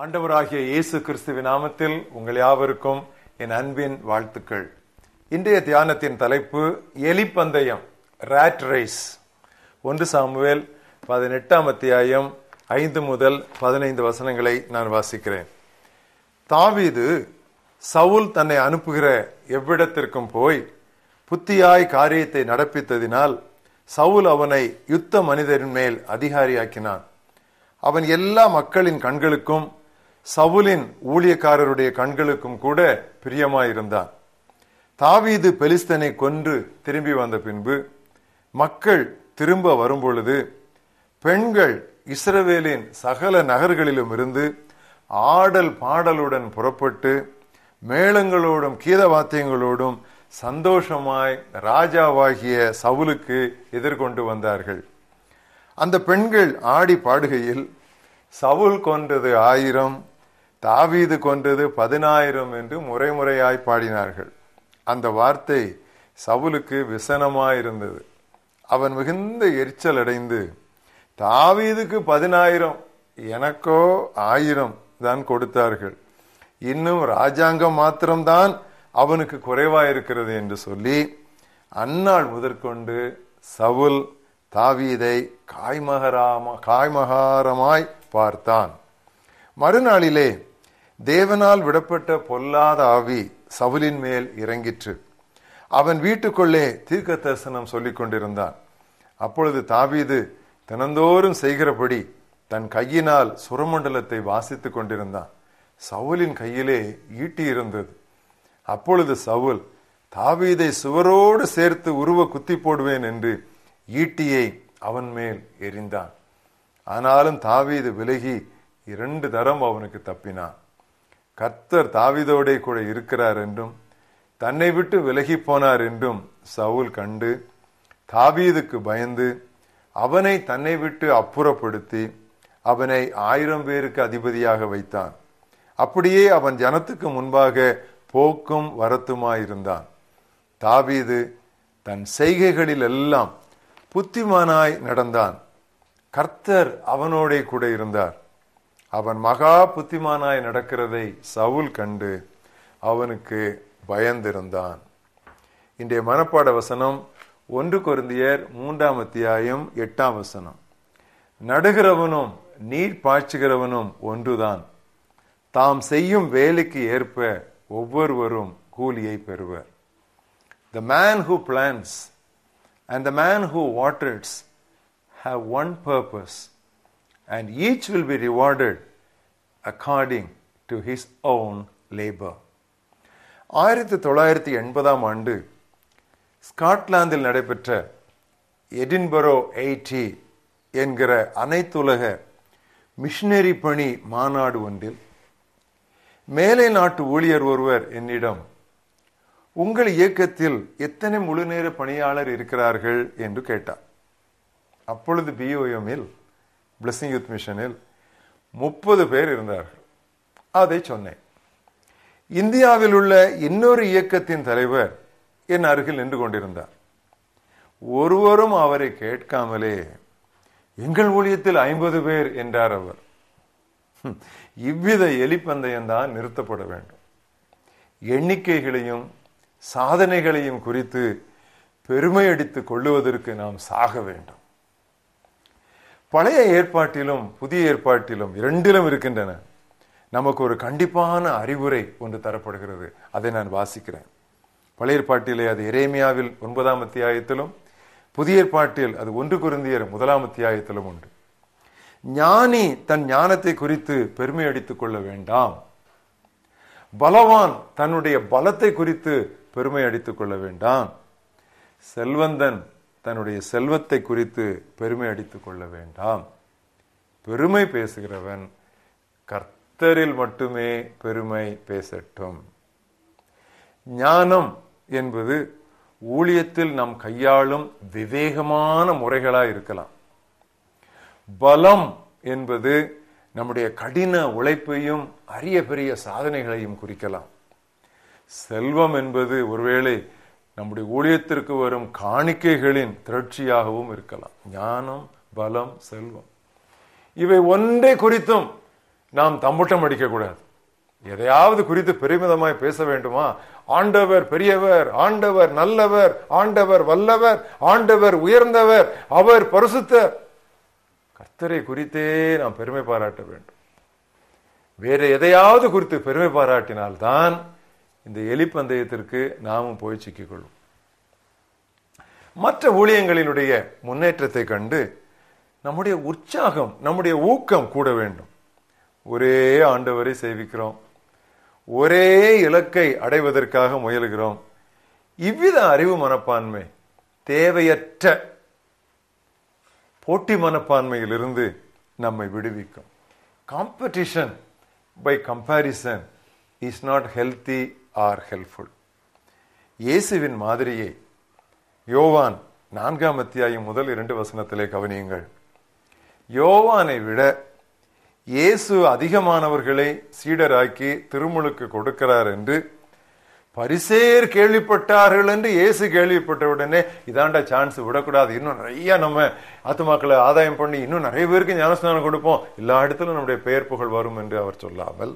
ஆண்டவராகிய இயேசு கிறிஸ்துவின் நாமத்தில் உங்கள் யாவருக்கும் என் அன்பின் வாழ்த்துக்கள். இன்றைய தியானத்தின் தலைப்பு எலிப்பந்தயம் ராட் ரேஸ் ஒன்று சாமுவேல் பதினெட்டாம் அத்தியாயம் ஐந்து முதல் பதினைந்து வசனங்களை நான் வாசிக்கிறேன். தாவீது சவுல் தன்னை அனுப்புகிற எவ்விடத்திற்கும் போய் புத்தியாய் காரியத்தை நடப்பித்ததினால் சவுல் அவனை யுத்த மனிதரின் மேல் அதிகாரியாக்கினான். அவன் எல்லா மக்களின் கண்களுக்கும் சவுலின் ஊழியக்காரருடைய கண்களுக்கும் கூட பிரியமாயிருந்தான். தாவீது பெலிஸ்தனை கொன்று திரும்பி வந்த பின்பு மக்கள் திரும்ப வரும்பொழுது பெண்கள் இஸ்ரவேலின் சகல நகர்களிலும் இருந்து ஆடல் பாடலுடன் புறப்பட்டு மேளங்களோடும் கீத வாத்தியங்களோடும் சந்தோஷமாய் ராஜாவாகிய சவுலுக்கு எதிர்கொண்டு வந்தார்கள். அந்த பெண்கள் ஆடி பாடுகையில் சவுல் கொன்றது ஆயிரம் தாவீது கொன்றது பதினாயிரம் என்று முறை முறையாய் பாடினார்கள். அந்த வார்த்தை சவுலுக்கு விசனமாயிருந்தது. அவன் மிகுந்த எரிச்சல் அடைந்து தாவீதுக்கு பதினாயிரம் எனக்கோ ஆயிரம் தான் கொடுத்தார்கள். இன்னும் ராஜாங்கம் மாத்திரம்தான் அவனுக்கு குறைவாயிருக்கிறது என்று சொல்லி அந்நாள் முதற்கொண்டு சவுல் தாவீதை காய்மகராம காய்மகாரமாய் பார்த்தான். மறுநாளிலே தேவனால் விடப்பட்ட பொல்லாத ஆவி சவுலின் மேல் இறங்கிற்று. அவன் வீட்டுக்குள்ளே தீர்க்க தரிசனம் சொல்லிக் கொண்டிருந்தான். அப்பொழுது தாவீது தினந்தோறும் செய்கிறபடி தன் கையினால் சுரமண்டலத்தை வாசித்துக் கொண்டிருந்தான். சவுலின் கையிலே ஈட்டி இருந்தது. அப்பொழுது சவுல் தாவீதை சுவரோடு சேர்த்து உருவ குத்தி போடுவேன் என்று ஈட்டியை அவன் மேல் எரிந்தான் ஆனாலும் தாவீது விலகி இரண்டு தரம் அவனுக்கு தப்பினான். கர்த்தர் தாவீதோடே கூட இருக்கிறார் என்றும் தன்னை விட்டு விலகி போனார் என்றும் சவுல் கண்டு தாவீதுக்கு பயந்து அவனை தன்னை விட்டு அப்புறப்படுத்தி அவனை ஆயிரம் பேருக்கு அதிபதியாக வைத்தான். அப்படியே அவன் ஜனத்துக்கு முன்பாக போக்கும் வரத்துமாயிருந்தான். தாவீது தன் செய்கைகளில் எல்லாம் புத்திமானாய் நடந்தான். கர்த்தர் அவனோடே கூட இருந்தார். அவன் மகா புத்திமானாய் நடக்கிறதை சவுல் கண்டு அவனுக்கு பயந்திருந்தான். இன்றைய மனப்பாட வசனம் ஒன்று குருந்தியர் மூன்றாம் அத்தியாயம் எட்டாம் வசனம். நடுகிறவனும் நீர் பாய்ச்சுகிறவனும் ஒன்றுதான். தாம் செய்யும் வேலைக்கு ஏற்ப ஒவ்வொருவரும் கூலியை பெறுவர். The man who plans and the man who waters have one purpose and each will be rewarded according to his own labor. ஆயிரத்தி தொள்ளாயிரத்தி எண்பதாம் ஆண்டு ஸ்காட்லாந்தில் நடைபெற்ற எடின்பரோ எயிட்டி என்கிற அனைத்துலக மிஷினரி பணி மாநாடு ஒன்றில் மேலை நாட்டு ஊழியர் ஒருவர் என்னிடம் உங்கள் இயக்கத்தில் எத்தனை முழுநேர பணியாளர் இருக்கிறார்கள் என்று கேட்டார் அப்பொழுது பிஓஎம்மில் பிளஸ்ஸிங் யூத் மிஷனில் முப்பது பேர் இருந்தார்கள். அதை சொன்னேன். இந்தியாவில் உள்ள இன்னொரு இயக்கத்தின் தலைவர் என் அருகில் நின்று கொண்டிருந்தார். ஒருவரும் அவரை கேட்காமலே எங்கள் ஊழியத்தில் ஐம்பது பேர் என்றார் அவர். இவ்வித எலிப்பந்தயம் தான் நிறுத்தப்பட வேண்டும். எண்ணிக்கைகளையும் சாதனைகளையும் குறித்து பெருமை அடித்துக் கொள்ளுவதற்கு நாம் சாக வேண்டும். பழைய ஏற்பாட்டிலும் புதிய ஏற்பாட்டிலும் இரண்டிலும் இருக்கின்றன. நமக்கு ஒரு கண்டிப்பான அறிவுரை ஒன்று தரப்படுகிறது. அதை நான் வாசிக்கிறேன். பழைய ஏற்பாட்டிலே அது எரேமியாவில் ஒன்பதாம் அத்தியாயத்திலும் புதிய ஏற்பாட்டில் அது ஒன்று குருந்தியர் முதலாம் அத்தியாயத்திலும் உண்டு. ஞானி தன் ஞானத்தை குறித்து பெருமை அடித்துக் கொள்ள வேண்டாம். பலவான் தன்னுடைய பலத்தை குறித்து பெருமை அடித்துக் கொள்ள வேண்டாம். செல்வந்தன் தன்னுடைய செல்வத்தை குறித்து பெருமை அடித்து கொள்ள வேண்டாம். பெருமை பேசுகிறவன் கர்த்தரில் மட்டுமே பெருமை பேசட்டும். ஞானம் என்பது ஊழியத்தில் நாம் கையாளும் விவேகமான முறைகளாக இருக்கலாம். பலம் என்பது நம்முடைய கடின உழைப்பையும் அரிய பெரிய சாதனைகளையும் குறிக்கலாம். செல்வம் என்பது ஒருவேளை நம்முடைய ஊழியத்திற்கு வரும் காணிக்கைகளின் திரட்சியாகவும் இருக்கலாம். ஞானம் பலம் செல்வம். இவை ஒன்றை குறித்தும் நாம் தம்பட்டம் அடிக்கக்கூடாது. எதையாவது குறித்து பெருமிதமாய் பேச வேண்டுமா? ஆண்டவர் பெரியவர் ஆண்டவர் நல்லவர் ஆண்டவர் வல்லவர் ஆண்டவர் உயர்ந்தவர் அவர் பரிசுத்தர். கர்த்தரை குறித்தே நாம் பெருமை பாராட்ட வேண்டும். வேற எதையாவது குறித்து பெருமை பாராட்டினால்தான் இந்த எலிப்பந்தயத்திற்கு நாமும் போய் சிக்கிக்கொள்ளும். மற்ற ஊழியங்களினுடைய முன்னேற்றத்தை கண்டு நம்முடைய உற்சாகம் நம்முடைய ஊக்கம் கூட வேண்டும். ஒரே ஆண்டவரை சேவிக்கிறோம். ஒரே இலக்கை அடைவதற்காக முயல்கிறோம். இவ்வித அறிவு மனப்பான்மை தேவையற்ற போட்டி மனப்பான்மையிலிருந்து நம்மை விடுவிக்கும். Competition by comparison is not healthy or helpful இயேசுவின் மாதிரியை யோவான் நான்காம் அத்தியாயம் முதல் இரண்டு வசனத்திலே கவனியுங்கள். யோவானை விட இயேசு அதிகமானவர்களை சீடராக்கி திருமுழுக்கு கொடுக்கிறார் என்று பரிசேர் கேள்விப்பட்டார்கள் என்று இயேசு கேள்விப்பட்ட உடனே இதாண்டா சான்ஸ் விடக்கூடாது. இன்னும் நிறைய நம்ம ஆத்துமாக்களை ஆதாயம் பண்ணி இன்னும் நிறைய பேருக்கு ஞானஸ்நானம் கொடுப்போம். எல்லா இடத்திலும் நம்முடைய பெயர் புகழ் வரும் என்று அவர் சொல்லாமல்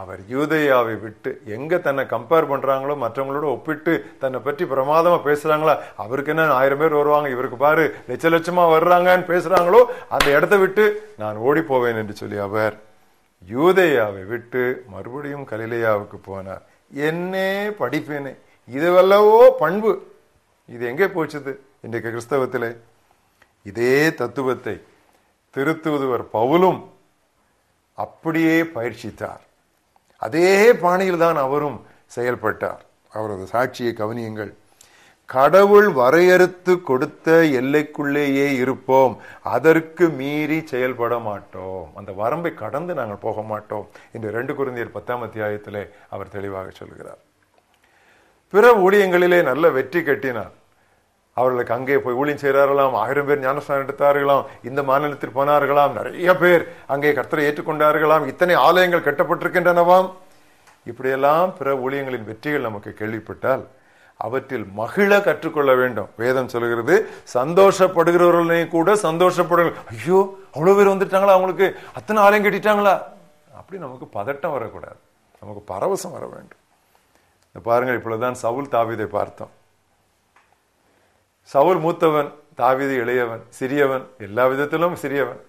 அவர் யூதையாவை விட்டு எங்க தன்னை கம்பேர் பண்றாங்களோ மற்றவங்களோட ஒப்பிட்டு தன்னை பற்றி பிரமாதமா பேசுறாங்களா? அவருக்கு என்ன ஆயிரம் பேர் வருவாங்க? இவருக்கு பாரு லட்ச லட்சமா வர்றாங்கன்னு பேசுறாங்களோ அந்த இடத்த விட்டு நான் ஓடி போவேன் என்று சொல்லி அவர் யூதையாவை விட்டு மறுபடியும் கலிலையாவுக்கு போனார். என்னே படிப்பேனே. இதுவல்லவோ பண்பு. இது எங்கே போச்சுது? இன்றைக்கு கிறிஸ்தவத்தில். இதே தத்துவத்தை திருத்துவதுவர் பவுலும் அப்படியே பயிற்சித்தார். அதே பாணியில் தான் அவரும் செயல்பட்டார். அவரது சாட்சியை கவனியுங்கள். கடவுள் வரையறுத்து கொடுத்த எல்லைக்குள்ளேயே இருப்போம். அதற்கு மீறி செயல்பட மாட்டோம். அந்த வரம்பை கடந்து நாங்கள் போக மாட்டோம் என்று ரெண்டு குருந்தியர் பத்தாம் அத்தியாயத்திலே அவர் தெளிவாக சொல்கிறார். பிற ஊழியங்களிலே நல்ல வெற்றி கட்டினார். அவர்களுக்கு அங்கே போய் ஊழியம் செய்கிறார்களாம். ஆயிரம் பேர் ஞானஸ்தானம் எடுத்தார்களாம். இந்த மாநிலத்தில் போனார்களாம். நிறைய பேர் அங்கே கர்த்தரை ஏற்றுக்கொண்டார்களாம். இத்தனை ஆலயங்கள் கட்டப்பட்டிருக்கின்றனவாம். இப்படியெல்லாம் பிற ஊழியங்களின் வெற்றிகள் நமக்கு கேள்விப்பட்டால் அவற்றில் மகிழ கற்றுக்கொள்ள வேண்டும். வேதம் சொல்கிறது சந்தோஷப்படுகிறவர்களையும் கூட சந்தோஷப்படுங்கள். ஐயோ அவ்வளோ பேர் வந்துட்டாங்களா? அவங்களுக்கு அத்தனை ஆலயம் கட்டிட்டாங்களா? அப்படி நமக்கு பதட்டம் வரக்கூடாது. நமக்கு பரவசம் வர வேண்டும். பாருங்கள் இப்பொழுதுதான் சவுல் தாவிதை பார்த்தோம். சவுல் மூத்தவன் தாவிது இளையவன் சிறியவன் எல்லா விதத்திலும் சிறியவன்.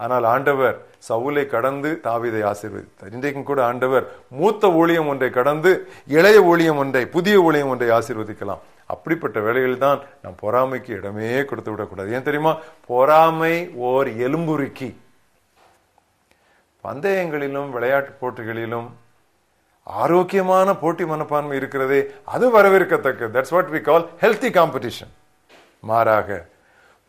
ஆனால் ஆண்டவர் சவுலை கடந்து தாவிதை ஆசீர்வதித்தார். இன்றைக்கும் கூட ஆண்டவர் மூத்த ஊழியம் ஒன்றை கடந்து இளைய ஊழியம் ஒன்றை புதிய ஊழியம் ஒன்றை ஆசீர்வதிக்கலாம். அப்படிப்பட்ட வேலைகள் தான் நாம் பொறாமைக்கு இடமே கொடுத்து விடக்கூடாது. ஏன் தெரியுமா? பொறாமை ஓர் எலும்புருக்கி. பந்தயங்களிலும் விளையாட்டு போட்டிகளிலும் ஆரோக்கியமான போட்டி மனப்பான்மை இருக்கிறதே அது வரவேற்கத்தக்கது. That's what we call healthy competition மாறாக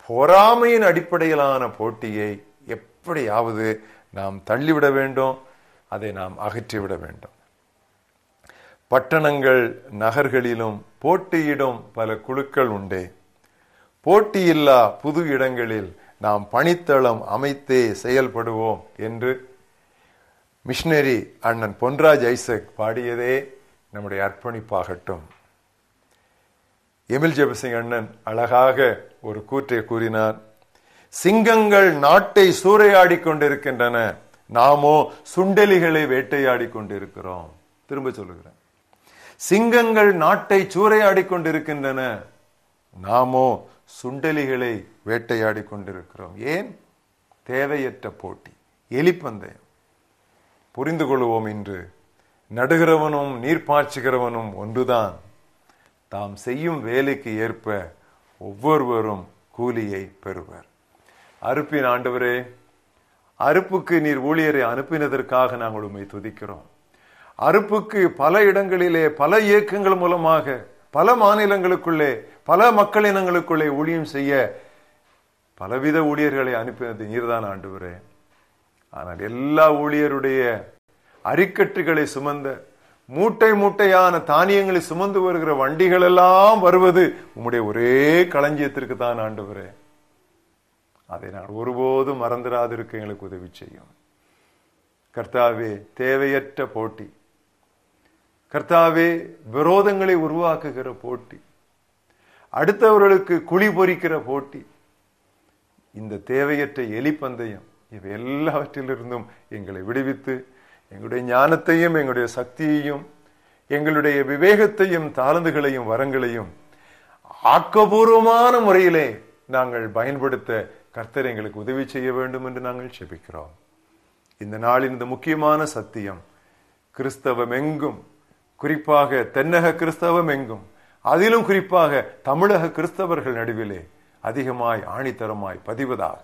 பொறாமையின் அடிப்படையிலான போட்டியை எப்படியாவது நாம் தள்ளிவிட வேண்டும் அதை நாம் அகற்றிவிட வேண்டும். பட்டணங்கள் நகர்களிலும் போட்டியிடும் பல குழுக்கள் உண்டே. போட்டியில்லா புது இடங்களில் நாம் பணித்தளம் அமைத்தே செயல்படுவோம் என்று மிஷினரி அண்ணன் பொன்ராஜ் ஐசக் பாடியதே நம்முடைய அர்ப்பணிப்பாகட்டும். எமில் ஜெபசிங் அண்ணன் அழகாக ஒரு கூற்றை கூறினார். சிங்கங்கள் நாட்டை சூறையாடி கொண்டிருக்கின்றன. நாமோ சுண்டெலிகளை வேட்டையாடி கொண்டிருக்கிறோம். திரும்ப சொல்லுகிறேன். சிங்கங்கள் நாட்டை சூறையாடி கொண்டிருக்கின்றன. நாமோ சுண்டெலிகளை வேட்டையாடி கொண்டிருக்கிறோம். ஏன்? தேவையற்ற போட்டி எலிப்பந்தயம். புரிந்து கொள்வோம் இன்று. நடுகிறவனும் நீர் பாய்ச்சுகிறவனும் ஒன்றுதான். தாம் செய்யும் வேலைக்கு ஏற்ப ஒவ்வொருவரும் கூலியை பெறுவர். அறுப்பின் ஆண்டவரே அறுப்புக்கு நீர் ஊழியரை அனுப்பினதற்காக நாங்கள் உண்மை துதிக்கிறோம். அறுப்புக்கு பல இடங்களிலே பல இயக்கங்கள் மூலமாக பல மாநிலங்களுக்குள்ளே பல மக்கள் இனங்களுக்குள்ளே ஊழியம் செய்ய பலவித ஊழியர்களை அனுப்பினது நீர்தான் ஆண்டு ஆனால் எல்லா ஊழியருடைய அரிக்கட்டுகளை சுமந்த மூட்டை மூட்டையான தானியங்களை சுமந்து வருகிற வண்டிகள் எல்லாம் வருவது உம்முடைய ஒரே களஞ்சியத்திற்கு தான் ஆண்டவரே. அதை நான் ஒருபோதும் மறந்துடாதிருக்க எங்களுக்கு உதவி செய்யும். கர்த்தாவே தேவையற்ற போட்டி. கர்த்தாவே விரோதங்களை உருவாக்குகிற போட்டி. அடுத்தவர்களுக்கு குழி பொறிக்கிற போட்டி. இந்த தேவையற்ற எலிப்பந்தயம் இவை எல்லாவற்றிலிருந்தும் எங்களை விடுவித்து எங்களுடைய ஞானத்தையும் எங்களுடைய சக்தியையும் எங்களுடைய விவேகத்தையும் தாளந்துகளையும் வரங்களையும் ஆக்கபூர்வமான முறையிலே நாங்கள் பயன்படுத்த கர்த்தர் எங்களுக்கு உதவி செய்ய வேண்டும் என்று நாங்கள் செபிக்கிறோம் இந்த நாளின் இந்த முக்கியமான சத்தியம் கிறிஸ்தவம் எங்கும் குறிப்பாக தென்னக கிறிஸ்தவம் எங்கும் அதிலும் குறிப்பாக தமிழக கிறிஸ்தவர்கள் நடுவிலே அதிகமாய் ஆணித்தரமாய் பதிவதாக.